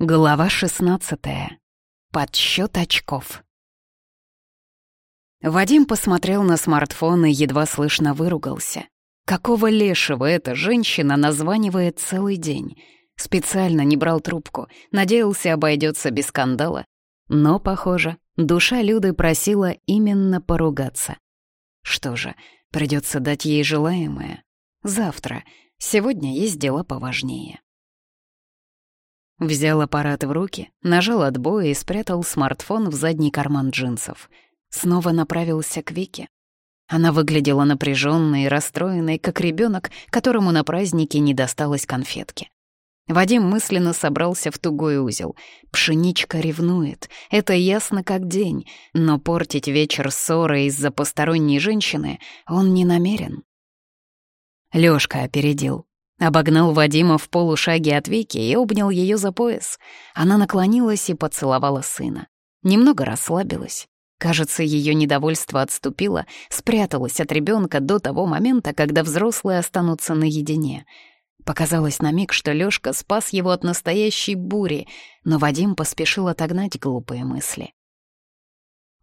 Глава 16. Подсчет очков. Вадим посмотрел на смартфон и едва слышно выругался. Какого лешего эта женщина названивает целый день? Специально не брал трубку, надеялся, обойдется без скандала. Но, похоже, душа Люды просила именно поругаться. Что же, придется дать ей желаемое. Завтра. Сегодня есть дела поважнее. Взял аппарат в руки, нажал отбой и спрятал смартфон в задний карман джинсов. Снова направился к Вике. Она выглядела напряженной и расстроенной, как ребенок, которому на празднике не досталось конфетки. Вадим мысленно собрался в тугой узел. Пшеничка ревнует, это ясно как день, но портить вечер ссорой из-за посторонней женщины он не намерен. Лёшка опередил. Обогнал Вадима в полушаге от Вики и обнял ее за пояс. Она наклонилась и поцеловала сына. Немного расслабилась. Кажется, ее недовольство отступило, спряталось от ребенка до того момента, когда взрослые останутся наедине. Показалось на миг, что Лёшка спас его от настоящей бури, но Вадим поспешил отогнать глупые мысли.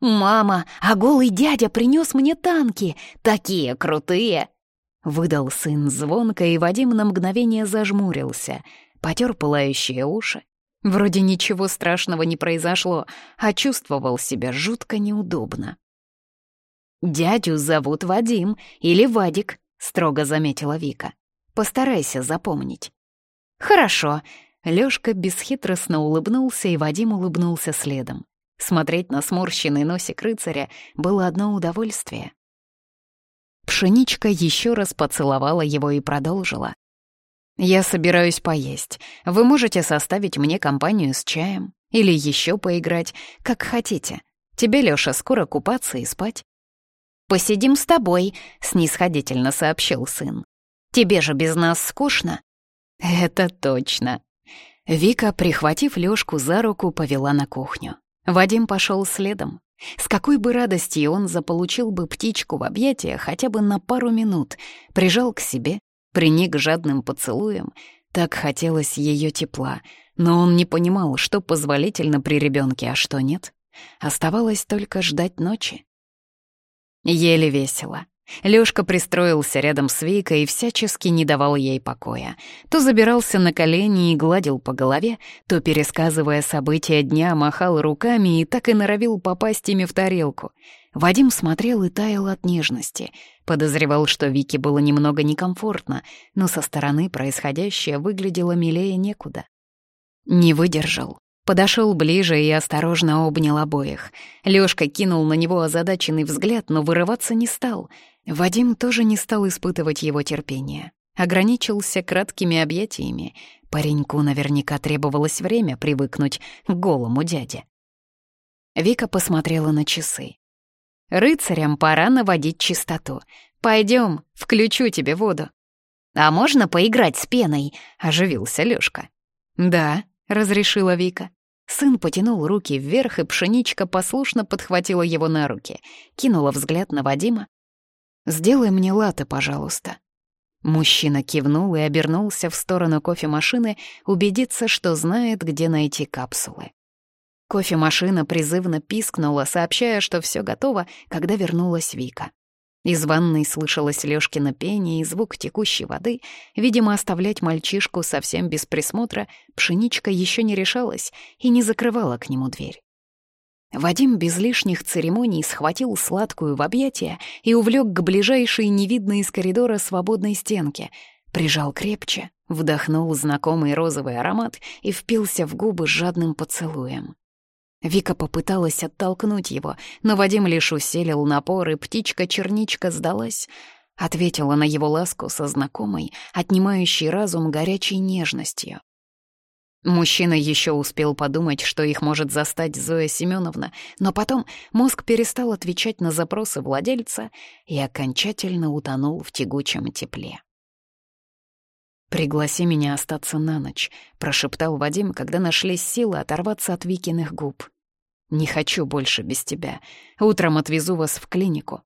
«Мама, а голый дядя принес мне танки! Такие крутые!» Выдал сын звонко, и Вадим на мгновение зажмурился, потер пылающие уши. Вроде ничего страшного не произошло, а чувствовал себя жутко неудобно. «Дядю зовут Вадим или Вадик», — строго заметила Вика. «Постарайся запомнить». «Хорошо», — Лёшка бесхитростно улыбнулся, и Вадим улыбнулся следом. Смотреть на сморщенный носик рыцаря было одно удовольствие. Пшеничка еще раз поцеловала его и продолжила. «Я собираюсь поесть. Вы можете составить мне компанию с чаем или еще поиграть, как хотите. Тебе, Лёша, скоро купаться и спать». «Посидим с тобой», — снисходительно сообщил сын. «Тебе же без нас скучно». «Это точно». Вика, прихватив Лёшку за руку, повела на кухню. Вадим пошел следом. С какой бы радостью он заполучил бы птичку в объятия хотя бы на пару минут, прижал к себе, приник жадным поцелуем. Так хотелось ее тепла, но он не понимал, что позволительно при ребенке, а что нет. Оставалось только ждать ночи. Еле весело. Лёшка пристроился рядом с Викой и всячески не давал ей покоя. То забирался на колени и гладил по голове, то, пересказывая события дня, махал руками и так и норовил попасть ими в тарелку. Вадим смотрел и таял от нежности. Подозревал, что Вике было немного некомфортно, но со стороны происходящее выглядело милее некуда. Не выдержал. Подошел ближе и осторожно обнял обоих. Лёшка кинул на него озадаченный взгляд, но вырываться не стал — Вадим тоже не стал испытывать его терпение. Ограничился краткими объятиями. Пареньку наверняка требовалось время привыкнуть к голому дяде. Вика посмотрела на часы. «Рыцарям пора наводить чистоту. Пойдем, включу тебе воду». «А можно поиграть с пеной?» — оживился Лёшка. «Да», — разрешила Вика. Сын потянул руки вверх, и пшеничка послушно подхватила его на руки, кинула взгляд на Вадима, «Сделай мне латте, пожалуйста». Мужчина кивнул и обернулся в сторону кофемашины, убедиться, что знает, где найти капсулы. Кофемашина призывно пискнула, сообщая, что все готово, когда вернулась Вика. Из ванной слышалось Лёшкино пение и звук текущей воды. Видимо, оставлять мальчишку совсем без присмотра пшеничка еще не решалась и не закрывала к нему дверь. Вадим без лишних церемоний схватил сладкую в объятия и увлек к ближайшей невидной из коридора свободной стенке, прижал крепче, вдохнул знакомый розовый аромат и впился в губы жадным поцелуем. Вика попыталась оттолкнуть его, но Вадим лишь усилил напор, и птичка-черничка сдалась, ответила на его ласку со знакомой, отнимающей разум горячей нежностью. Мужчина еще успел подумать, что их может застать Зоя Семеновна, но потом мозг перестал отвечать на запросы владельца и окончательно утонул в тягучем тепле. «Пригласи меня остаться на ночь», — прошептал Вадим, когда нашлись силы оторваться от Викиных губ. «Не хочу больше без тебя. Утром отвезу вас в клинику».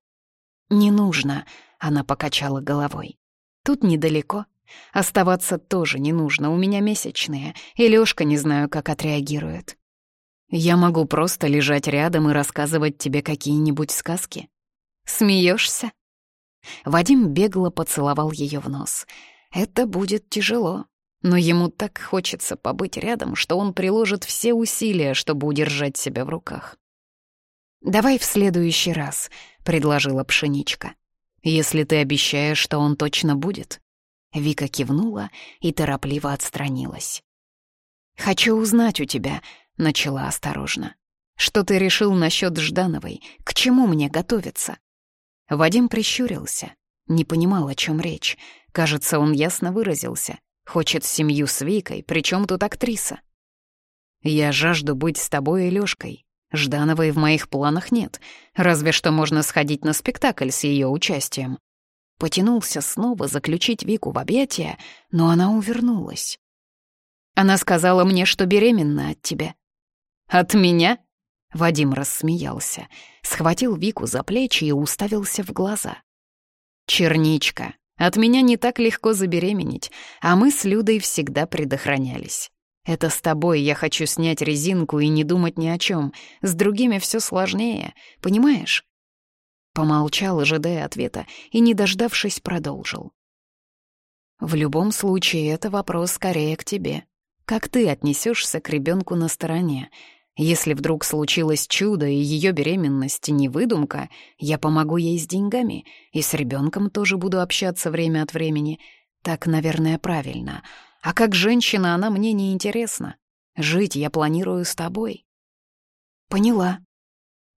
«Не нужно», — она покачала головой. «Тут недалеко. Оставаться тоже не нужно, у меня месячные, и Лёшка не знаю, как отреагирует. Я могу просто лежать рядом и рассказывать тебе какие-нибудь сказки. Смеешься? Вадим бегло поцеловал ее в нос. Это будет тяжело, но ему так хочется побыть рядом, что он приложит все усилия, чтобы удержать себя в руках. «Давай в следующий раз», — предложила Пшеничка. «Если ты обещаешь, что он точно будет». Вика кивнула и торопливо отстранилась. «Хочу узнать у тебя», — начала осторожно. «Что ты решил насчет Ждановой? К чему мне готовиться?» Вадим прищурился, не понимал, о чем речь. Кажется, он ясно выразился. Хочет семью с Викой, причем тут актриса. «Я жажду быть с тобой и Лёшкой. Ждановой в моих планах нет, разве что можно сходить на спектакль с ее участием. Потянулся снова заключить Вику в объятия, но она увернулась. Она сказала мне, что беременна от тебя. От меня? Вадим рассмеялся, схватил Вику за плечи и уставился в глаза. «Черничка, от меня не так легко забеременеть, а мы с Людой всегда предохранялись. Это с тобой я хочу снять резинку и не думать ни о чем. С другими все сложнее, понимаешь?» Помолчал, ожидая ответа, и, не дождавшись, продолжил. «В любом случае, это вопрос скорее к тебе. Как ты отнесешься к ребенку на стороне? Если вдруг случилось чудо, и ее беременность не выдумка, я помогу ей с деньгами, и с ребенком тоже буду общаться время от времени. Так, наверное, правильно. А как женщина она мне не интересна. Жить я планирую с тобой». «Поняла»,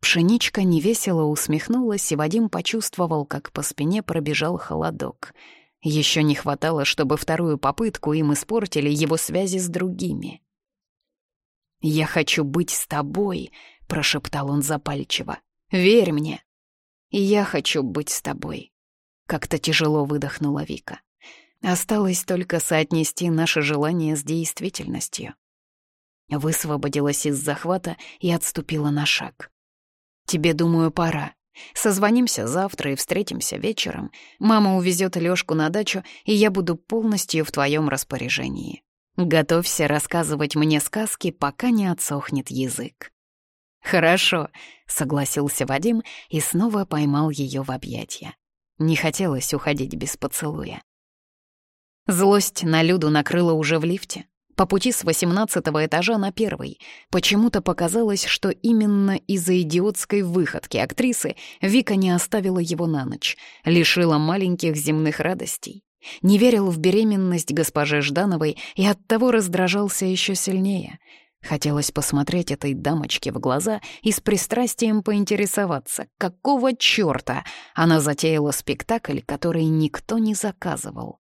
Пшеничка невесело усмехнулась, и Вадим почувствовал, как по спине пробежал холодок. Еще не хватало, чтобы вторую попытку им испортили его связи с другими. «Я хочу быть с тобой», — прошептал он запальчиво. «Верь мне». «И я хочу быть с тобой», — как-то тяжело выдохнула Вика. Осталось только соотнести наше желание с действительностью. Высвободилась из захвата и отступила на шаг. Тебе, думаю, пора. Созвонимся завтра и встретимся вечером. Мама увезет Лёшку на дачу, и я буду полностью в твоем распоряжении. Готовься рассказывать мне сказки, пока не отсохнет язык». «Хорошо», — согласился Вадим и снова поймал ее в объятья. Не хотелось уходить без поцелуя. Злость на Люду накрыла уже в лифте. По пути с восемнадцатого этажа на первый. Почему-то показалось, что именно из-за идиотской выходки актрисы Вика не оставила его на ночь, лишила маленьких земных радостей. Не верил в беременность госпожи Ждановой и оттого раздражался еще сильнее. Хотелось посмотреть этой дамочке в глаза и с пристрастием поинтересоваться, какого чёрта она затеяла спектакль, который никто не заказывал.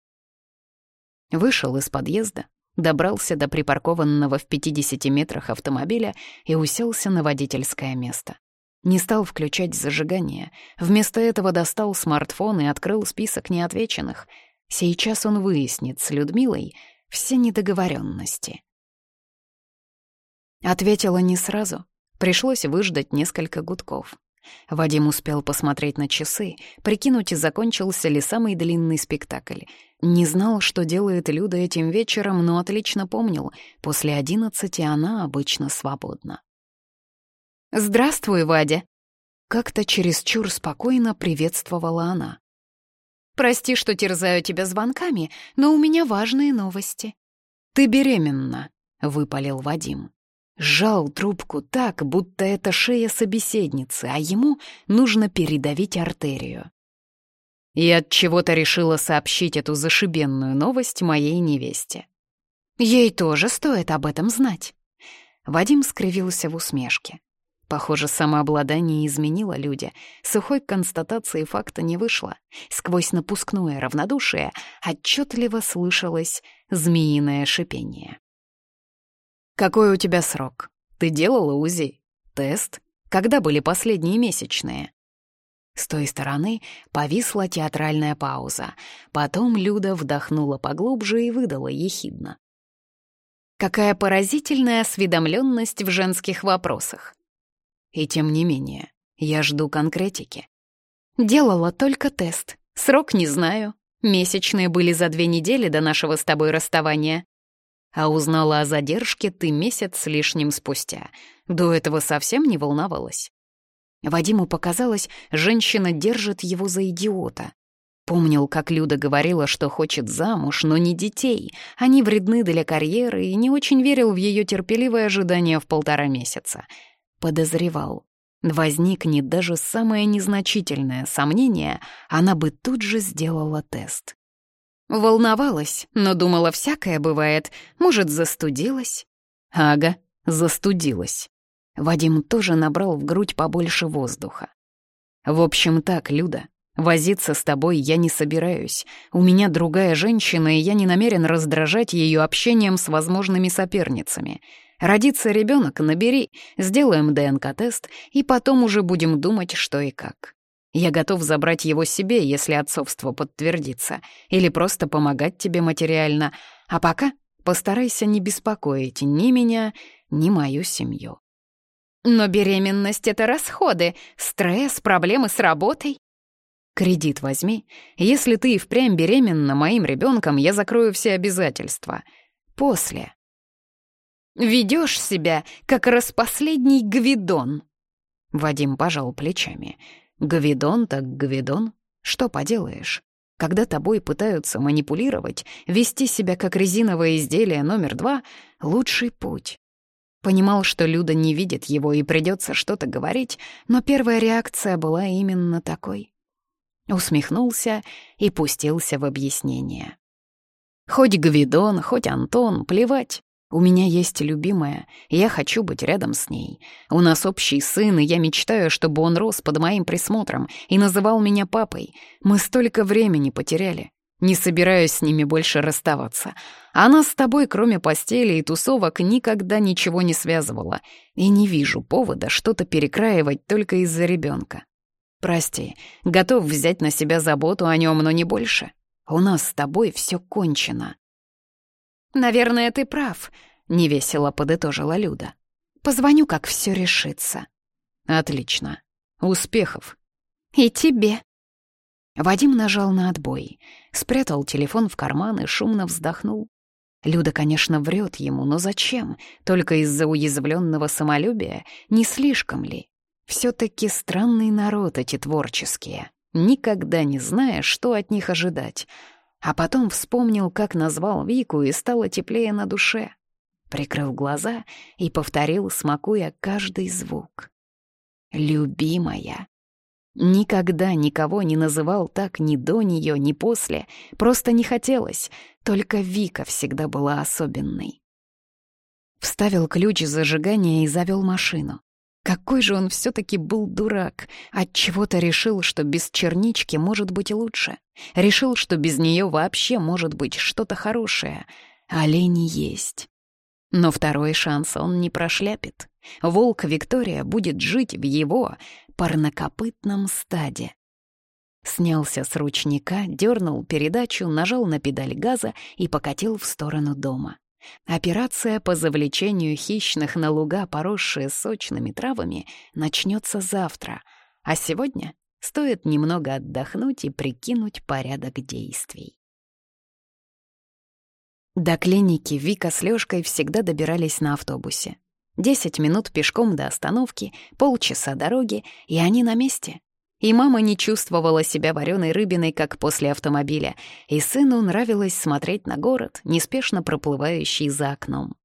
Вышел из подъезда, добрался до припаркованного в 50 метрах автомобиля и уселся на водительское место. Не стал включать зажигание. Вместо этого достал смартфон и открыл список неотвеченных. Сейчас он выяснит с Людмилой все недоговоренности. Ответила не сразу. Пришлось выждать несколько гудков. Вадим успел посмотреть на часы, прикинуть, закончился ли самый длинный спектакль. Не знал, что делает Люда этим вечером, но отлично помнил, после одиннадцати она обычно свободна. «Здравствуй, Вадя!» Как-то чересчур спокойно приветствовала она. «Прости, что терзаю тебя звонками, но у меня важные новости». «Ты беременна», — выпалил Вадим. Сжал трубку так, будто это шея собеседницы, а ему нужно передавить артерию. И от чего-то решила сообщить эту зашибенную новость моей невесте. Ей тоже стоит об этом знать. Вадим скривился в усмешке. Похоже, самообладание изменило люди. Сухой констатации факта не вышло. Сквозь напускное равнодушие отчетливо слышалось змеиное шипение. «Какой у тебя срок? Ты делала УЗИ? Тест? Когда были последние месячные?» С той стороны повисла театральная пауза. Потом Люда вдохнула поглубже и выдала ехидно. «Какая поразительная осведомленность в женских вопросах!» И тем не менее, я жду конкретики. Делала только тест. Срок не знаю. Месячные были за две недели до нашего с тобой расставания. А узнала о задержке ты месяц с лишним спустя. До этого совсем не волновалась. Вадиму показалось, женщина держит его за идиота. Помнил, как Люда говорила, что хочет замуж, но не детей. Они вредны для карьеры и не очень верил в ее терпеливое ожидание в полтора месяца. Подозревал. Возникнет даже самое незначительное сомнение, она бы тут же сделала тест. Волновалась, но думала, всякое бывает. Может, застудилась? Ага, застудилась. Вадим тоже набрал в грудь побольше воздуха. В общем так, Люда, Возиться с тобой я не собираюсь. У меня другая женщина, и я не намерен раздражать ее общением с возможными соперницами. Родится ребенок, набери, сделаем ДНК-тест, и потом уже будем думать, что и как. Я готов забрать его себе, если отцовство подтвердится, или просто помогать тебе материально. А пока постарайся не беспокоить ни меня, ни мою семью. Но беременность — это расходы, стресс, проблемы с работой. Кредит возьми. Если ты и впрямь беременна моим ребенком, я закрою все обязательства. После. Ведешь себя, как распоследний гвидон. Вадим пожал плечами. Гвидон так гвидон. Что поделаешь? Когда тобой пытаются манипулировать, вести себя как резиновое изделие номер два — лучший путь. Понимал, что Люда не видит его и придется что-то говорить, но первая реакция была именно такой. Усмехнулся и пустился в объяснение. Хоть Гвидон, хоть Антон, плевать. У меня есть любимая, и я хочу быть рядом с ней. У нас общий сын, и я мечтаю, чтобы он рос под моим присмотром и называл меня папой. Мы столько времени потеряли. Не собираюсь с ними больше расставаться. А нас с тобой, кроме постели и тусовок, никогда ничего не связывало. И не вижу повода что-то перекраивать только из-за ребенка. Прости, готов взять на себя заботу о нем, но не больше. У нас с тобой все кончено. Наверное, ты прав, невесело подытожила Люда. Позвоню, как все решится. Отлично. Успехов. И тебе. Вадим нажал на отбой, спрятал телефон в карман и шумно вздохнул. Люда, конечно, врет ему, но зачем? Только из-за уязвленного самолюбия? Не слишком ли? Все-таки странный народ эти творческие, никогда не зная, что от них ожидать. А потом вспомнил, как назвал Вику, и стало теплее на душе. Прикрыл глаза и повторил, смакуя каждый звук. «Любимая». Никогда никого не называл так ни до нее, ни после, просто не хотелось, только Вика всегда была особенной. Вставил ключ зажигания и завел машину. Какой же он все-таки был дурак. Отчего-то решил, что без чернички может быть лучше. Решил, что без нее вообще может быть что-то хорошее. Олени есть. Но второй шанс он не прошляпит. Волк Виктория будет жить в его парнокопытном стаде. Снялся с ручника, дернул передачу, нажал на педаль газа и покатил в сторону дома. Операция по завлечению хищных на луга, поросшие сочными травами, начнется завтра, а сегодня стоит немного отдохнуть и прикинуть порядок действий. До клиники Вика с Лёшкой всегда добирались на автобусе. Десять минут пешком до остановки, полчаса дороги, и они на месте. И мама не чувствовала себя вареной рыбиной, как после автомобиля, и сыну нравилось смотреть на город, неспешно проплывающий за окном.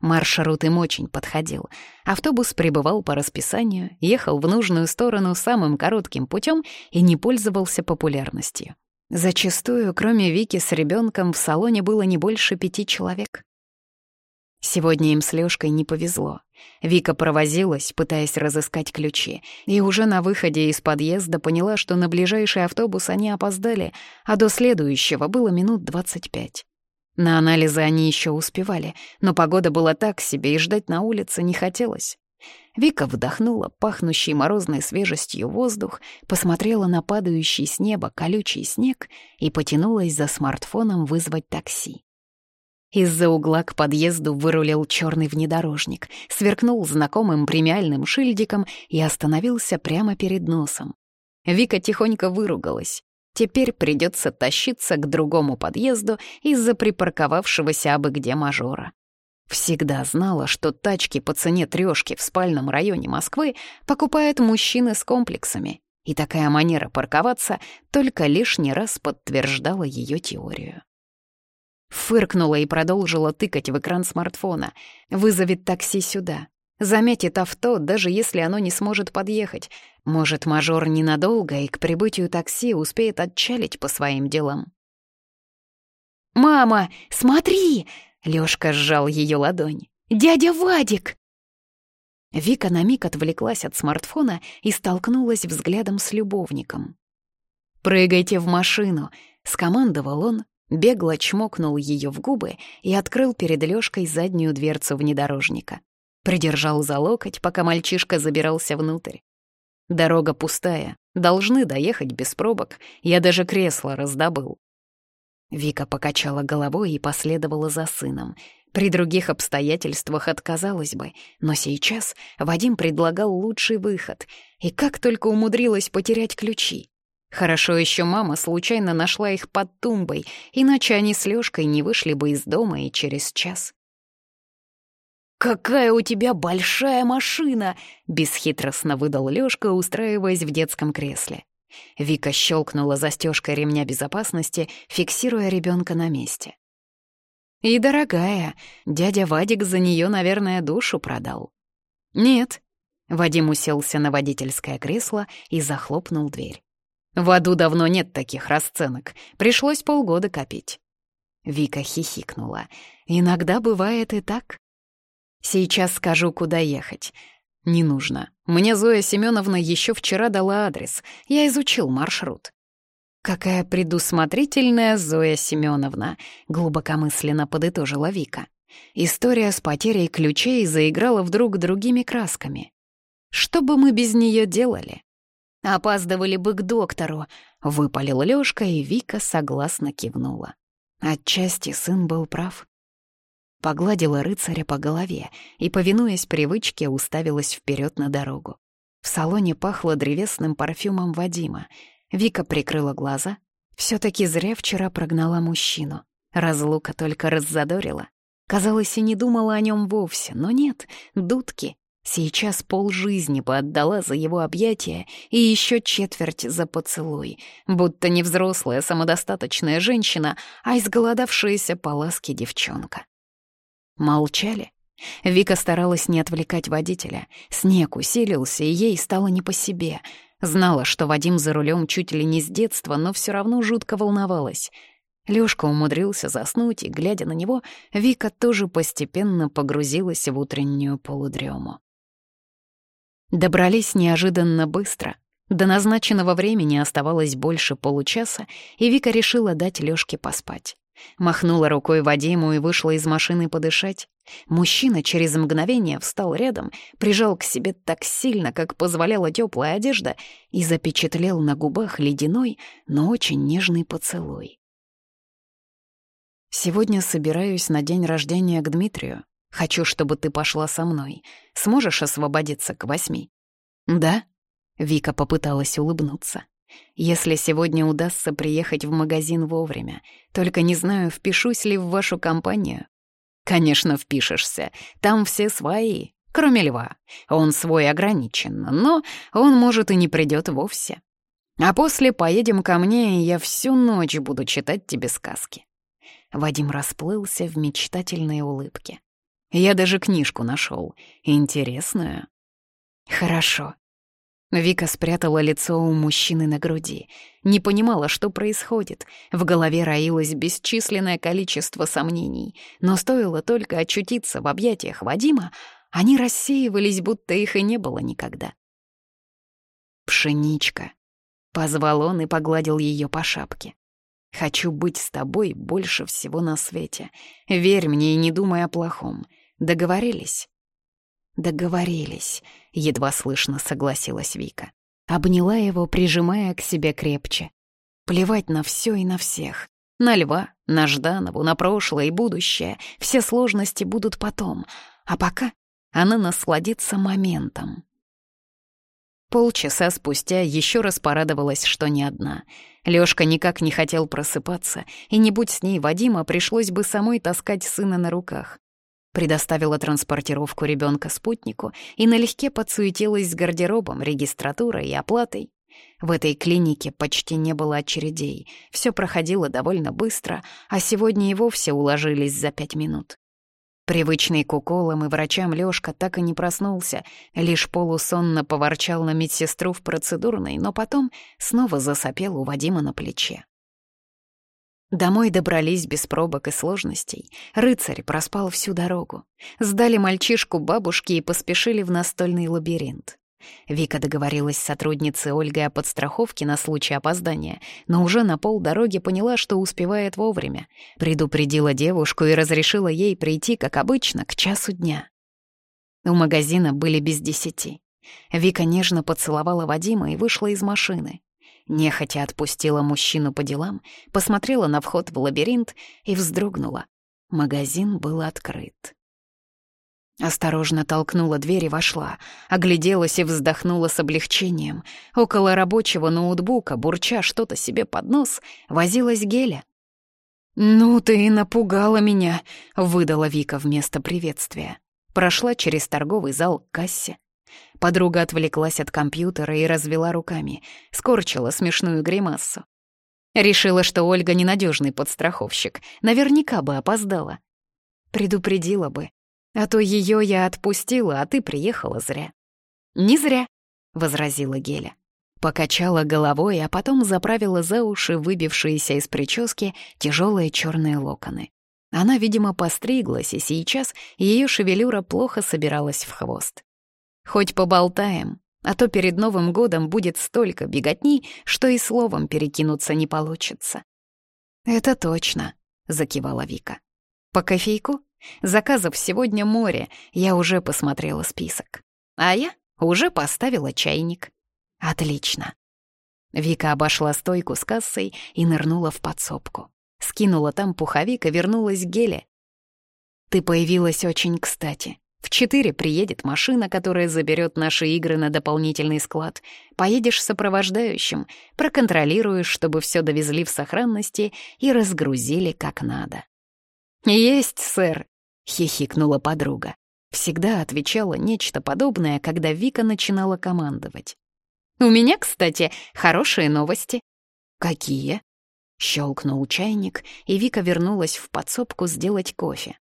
Маршрут им очень подходил. Автобус прибывал по расписанию, ехал в нужную сторону самым коротким путем и не пользовался популярностью. Зачастую, кроме Вики с ребенком, в салоне было не больше пяти человек. Сегодня им с Лёшкой не повезло. Вика провозилась, пытаясь разыскать ключи, и уже на выходе из подъезда поняла, что на ближайший автобус они опоздали, а до следующего было минут двадцать пять. На анализы они еще успевали, но погода была так себе, и ждать на улице не хотелось. Вика вдохнула пахнущий морозной свежестью воздух, посмотрела на падающий с неба колючий снег и потянулась за смартфоном вызвать такси. Из-за угла к подъезду вырулил черный внедорожник, сверкнул знакомым премиальным шильдиком и остановился прямо перед носом. Вика тихонько выругалась. теперь придется тащиться к другому подъезду из-за припарковавшегося абы где мажора. Всегда знала, что тачки по цене трёшки в спальном районе Москвы покупают мужчины с комплексами, и такая манера парковаться только лишний раз подтверждала ее теорию. Фыркнула и продолжила тыкать в экран смартфона. «Вызовет такси сюда. Заметит авто, даже если оно не сможет подъехать. Может, мажор ненадолго и к прибытию такси успеет отчалить по своим делам». «Мама, смотри!» Лёшка сжал её ладонь. «Дядя Вадик!» Вика на миг отвлеклась от смартфона и столкнулась взглядом с любовником. «Прыгайте в машину!» — скомандовал он, бегло чмокнул её в губы и открыл перед Лёшкой заднюю дверцу внедорожника. Придержал за локоть, пока мальчишка забирался внутрь. «Дорога пустая, должны доехать без пробок, я даже кресло раздобыл». Вика покачала головой и последовала за сыном. При других обстоятельствах отказалась бы, но сейчас Вадим предлагал лучший выход, и как только умудрилась потерять ключи. Хорошо еще мама случайно нашла их под тумбой, иначе они с Лёшкой не вышли бы из дома и через час. «Какая у тебя большая машина!» — бесхитростно выдал Лёшка, устраиваясь в детском кресле. Вика щелкнула застежкой ремня безопасности, фиксируя ребенка на месте. «И дорогая, дядя Вадик за нее, наверное, душу продал». «Нет». Вадим уселся на водительское кресло и захлопнул дверь. «В аду давно нет таких расценок. Пришлось полгода копить». Вика хихикнула. «Иногда бывает и так. Сейчас скажу, куда ехать. «Не нужно. Мне Зоя Семеновна еще вчера дала адрес. Я изучил маршрут». «Какая предусмотрительная Зоя Семеновна», — глубокомысленно подытожила Вика. История с потерей ключей заиграла вдруг другими красками. «Что бы мы без нее делали?» «Опаздывали бы к доктору», — выпалил Лёшка, и Вика согласно кивнула. Отчасти сын был прав. Погладила рыцаря по голове и, повинуясь привычке, уставилась вперед на дорогу. В салоне пахло древесным парфюмом Вадима. Вика прикрыла глаза. все таки зря вчера прогнала мужчину. Разлука только раззадорила. Казалось, и не думала о нем вовсе, но нет, дудки. Сейчас полжизни бы отдала за его объятия и еще четверть за поцелуй, будто не взрослая самодостаточная женщина, а изголодавшаяся по ласке девчонка. Молчали. Вика старалась не отвлекать водителя. Снег усилился, и ей стало не по себе. Знала, что Вадим за рулем чуть ли не с детства, но все равно жутко волновалась. Лёшка умудрился заснуть, и, глядя на него, Вика тоже постепенно погрузилась в утреннюю полудрему. Добрались неожиданно быстро. До назначенного времени оставалось больше получаса, и Вика решила дать Лёшке поспать. Махнула рукой Вадиму и вышла из машины подышать. Мужчина через мгновение встал рядом, прижал к себе так сильно, как позволяла теплая одежда, и запечатлел на губах ледяной, но очень нежный поцелуй. «Сегодня собираюсь на день рождения к Дмитрию. Хочу, чтобы ты пошла со мной. Сможешь освободиться к восьми?» «Да?» — Вика попыталась улыбнуться. Если сегодня удастся приехать в магазин вовремя, только не знаю, впишусь ли в вашу компанию. Конечно, впишешься. Там все свои, кроме льва. Он свой ограничен, но он, может, и не придет вовсе. А после поедем ко мне, и я всю ночь буду читать тебе сказки. Вадим расплылся в мечтательной улыбке. Я даже книжку нашел, интересную. Хорошо, Вика спрятала лицо у мужчины на груди. Не понимала, что происходит. В голове роилось бесчисленное количество сомнений. Но стоило только очутиться в объятиях Вадима, они рассеивались, будто их и не было никогда. «Пшеничка», — позвал он и погладил ее по шапке. «Хочу быть с тобой больше всего на свете. Верь мне и не думай о плохом. Договорились?» «Договорились», — едва слышно согласилась Вика. Обняла его, прижимая к себе крепче. Плевать на все и на всех. На Льва, на Жданову, на прошлое и будущее. Все сложности будут потом. А пока она насладится моментом. Полчаса спустя еще раз порадовалась, что не одна. Лёшка никак не хотел просыпаться, и не будь с ней Вадима, пришлось бы самой таскать сына на руках. Предоставила транспортировку ребенка спутнику и налегке подсуетилась с гардеробом, регистратурой и оплатой. В этой клинике почти не было очередей, все проходило довольно быстро, а сегодня и вовсе уложились за пять минут. Привычный к уколам и врачам Лёшка так и не проснулся, лишь полусонно поворчал на медсестру в процедурной, но потом снова засопел у Вадима на плече. Домой добрались без пробок и сложностей. Рыцарь проспал всю дорогу. Сдали мальчишку бабушке и поспешили в настольный лабиринт. Вика договорилась с сотрудницей Ольгой о подстраховке на случай опоздания, но уже на полдороги поняла, что успевает вовремя. Предупредила девушку и разрешила ей прийти, как обычно, к часу дня. У магазина были без десяти. Вика нежно поцеловала Вадима и вышла из машины. Нехотя отпустила мужчину по делам, посмотрела на вход в лабиринт и вздрогнула. Магазин был открыт. Осторожно толкнула дверь и вошла, огляделась и вздохнула с облегчением. Около рабочего ноутбука, бурча что-то себе под нос, возилась Геля. «Ну ты и напугала меня», — выдала Вика вместо приветствия. Прошла через торговый зал к кассе. Подруга отвлеклась от компьютера и развела руками, скорчила смешную гримассу. Решила, что Ольга ненадежный подстраховщик, наверняка бы опоздала. Предупредила бы, а то ее я отпустила, а ты приехала зря». «Не зря», — возразила Геля. Покачала головой, а потом заправила за уши выбившиеся из прически тяжелые черные локоны. Она, видимо, постриглась, и сейчас ее шевелюра плохо собиралась в хвост. «Хоть поболтаем, а то перед Новым годом будет столько беготни, что и словом перекинуться не получится». «Это точно», — закивала Вика. «По кофейку?» Заказов сегодня море, я уже посмотрела список. А я уже поставила чайник. Отлично. Вика обошла стойку с кассой и нырнула в подсобку. Скинула там пуховик и вернулась к Геле. «Ты появилась очень кстати. В четыре приедет машина, которая заберет наши игры на дополнительный склад. Поедешь сопровождающим, проконтролируешь, чтобы все довезли в сохранности и разгрузили как надо. «Есть, сэр», — хихикнула подруга. Всегда отвечала нечто подобное, когда Вика начинала командовать. «У меня, кстати, хорошие новости». «Какие?» Щелкнул чайник, и Вика вернулась в подсобку сделать кофе.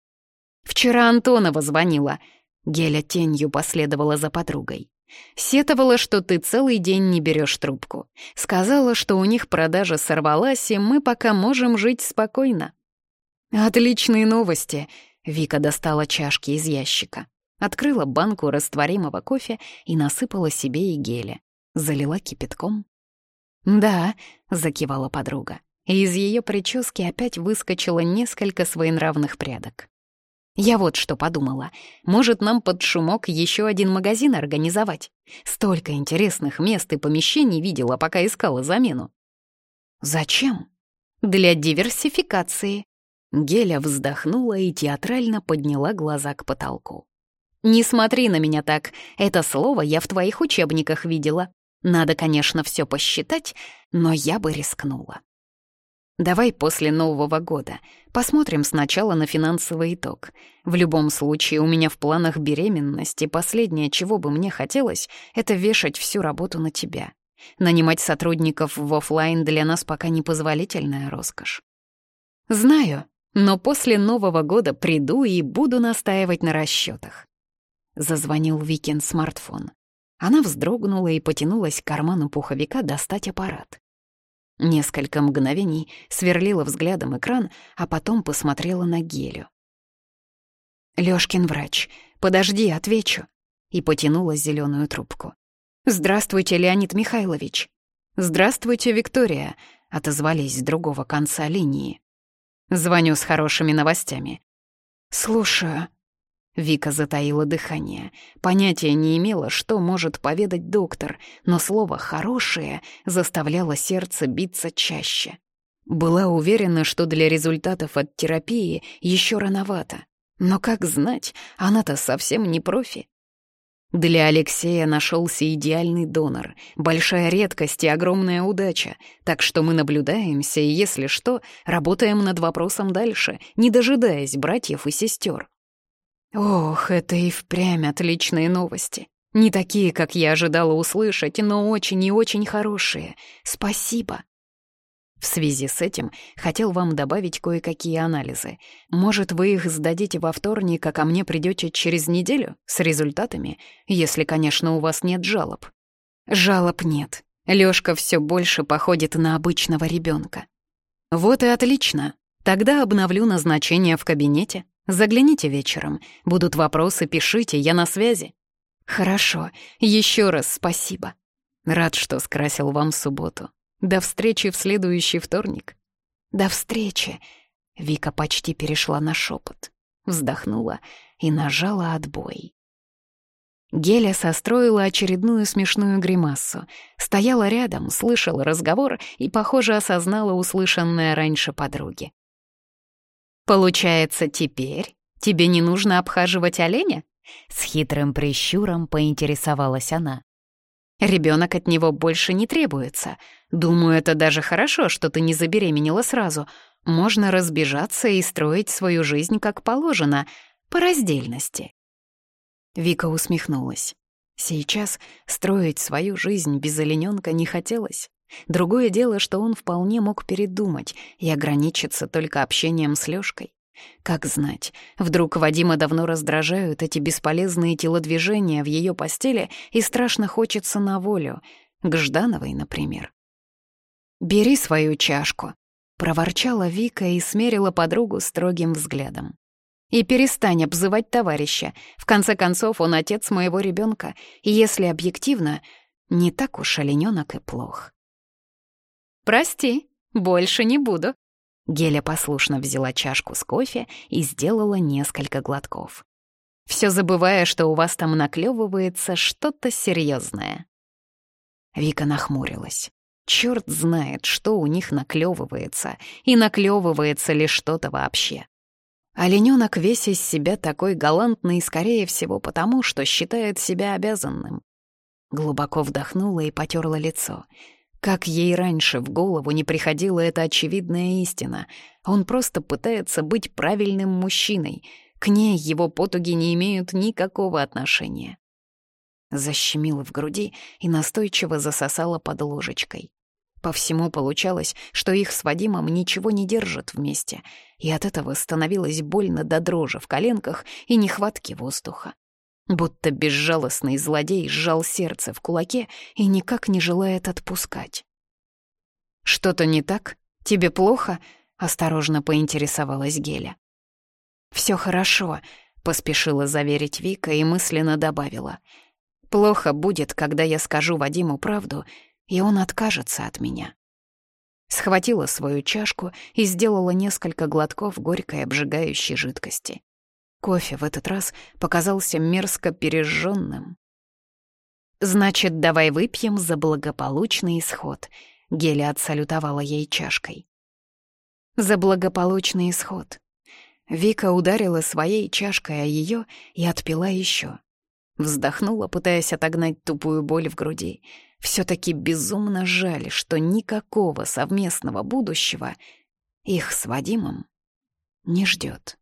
«Вчера Антонова звонила». Геля тенью последовала за подругой. Сетовала, что ты целый день не берешь трубку. Сказала, что у них продажа сорвалась, и мы пока можем жить спокойно. «Отличные новости!» — Вика достала чашки из ящика. Открыла банку растворимого кофе и насыпала себе и геля. Залила кипятком. «Да», — закивала подруга. И из ее прически опять выскочило несколько своенравных прядок. Я вот что подумала. Может, нам под шумок еще один магазин организовать? Столько интересных мест и помещений видела, пока искала замену. Зачем? Для диверсификации. Геля вздохнула и театрально подняла глаза к потолку. «Не смотри на меня так. Это слово я в твоих учебниках видела. Надо, конечно, все посчитать, но я бы рискнула. Давай после Нового года. Посмотрим сначала на финансовый итог. В любом случае, у меня в планах беременность, и последнее, чего бы мне хотелось, это вешать всю работу на тебя. Нанимать сотрудников в офлайн для нас пока непозволительная роскошь. Знаю, но после Нового года приду и буду настаивать на расчетах. Зазвонил Викин смартфон. Она вздрогнула и потянулась к карману пуховика достать аппарат. Несколько мгновений сверлила взглядом экран, а потом посмотрела на Гелю. «Лёшкин врач, подожди, отвечу», и потянула зеленую трубку. «Здравствуйте, Леонид Михайлович». «Здравствуйте, Виктория», — отозвались с другого конца линии. Звоню с хорошими новостями». «Слушаю». Вика затаила дыхание. Понятия не имела, что может поведать доктор, но слово «хорошее» заставляло сердце биться чаще. Была уверена, что для результатов от терапии еще рановато. Но как знать, она-то совсем не профи. Для Алексея нашелся идеальный донор, большая редкость и огромная удача, так что мы наблюдаемся и, если что, работаем над вопросом дальше, не дожидаясь братьев и сестер. Ох, это и впрямь отличные новости. Не такие, как я ожидала услышать, но очень и очень хорошие. Спасибо. В связи с этим хотел вам добавить кое-какие анализы. Может, вы их сдадите во вторник, а ко мне придете через неделю с результатами, если, конечно, у вас нет жалоб. Жалоб нет. Лёшка все больше походит на обычного ребенка. Вот и отлично. Тогда обновлю назначение в кабинете. Загляните вечером. Будут вопросы, пишите, я на связи. Хорошо. Еще раз спасибо. Рад, что скрасил вам субботу. До встречи в следующий вторник. До встречи. Вика почти перешла на шепот, вздохнула и нажала отбой. Геля состроила очередную смешную гримасу. Стояла рядом, слышала разговор и, похоже, осознала услышанное раньше подруги. «Получается, теперь тебе не нужно обхаживать оленя?» С хитрым прищуром поинтересовалась она. Ребенок от него больше не требуется. Думаю, это даже хорошо, что ты не забеременела сразу. Можно разбежаться и строить свою жизнь как положено, по раздельности. Вика усмехнулась. Сейчас строить свою жизнь без олененка не хотелось. Другое дело, что он вполне мог передумать и ограничиться только общением с Лёшкой. Как знать, вдруг Вадима давно раздражают эти бесполезные телодвижения в ее постели и страшно хочется на волю, к Ждановой, например. «Бери свою чашку», — проворчала Вика и смерила подругу строгим взглядом. «И перестань обзывать товарища. В конце концов, он отец моего ребенка, и если объективно, не так уж оленёнок и плох». «Прости, больше не буду», Геля послушно взяла чашку с кофе и сделала несколько глотков. Все забывая, что у вас там наклевывается что-то серьезное. Вика нахмурилась. Черт знает, что у них наклевывается, и наклевывается ли что-то вообще. Олененок весь из себя такой галантный, скорее всего, потому что считает себя обязанным. Глубоко вдохнула и потерла лицо — как ей раньше в голову не приходила эта очевидная истина. Он просто пытается быть правильным мужчиной. К ней его потуги не имеют никакого отношения. Защемила в груди и настойчиво засосала под ложечкой. По всему получалось, что их с Вадимом ничего не держит вместе, и от этого становилось больно до дрожи в коленках и нехватки воздуха. Будто безжалостный злодей сжал сердце в кулаке и никак не желает отпускать. «Что-то не так? Тебе плохо?» — осторожно поинтересовалась Геля. «Всё хорошо», — поспешила заверить Вика и мысленно добавила. «Плохо будет, когда я скажу Вадиму правду, и он откажется от меня». Схватила свою чашку и сделала несколько глотков горькой обжигающей жидкости. Кофе в этот раз показался мерзко пережженным. «Значит, давай выпьем за благополучный исход», — Геля отсалютовала ей чашкой. «За благополучный исход». Вика ударила своей чашкой о ее и отпила еще. Вздохнула, пытаясь отогнать тупую боль в груди. все таки безумно жаль, что никакого совместного будущего их с Вадимом не ждет.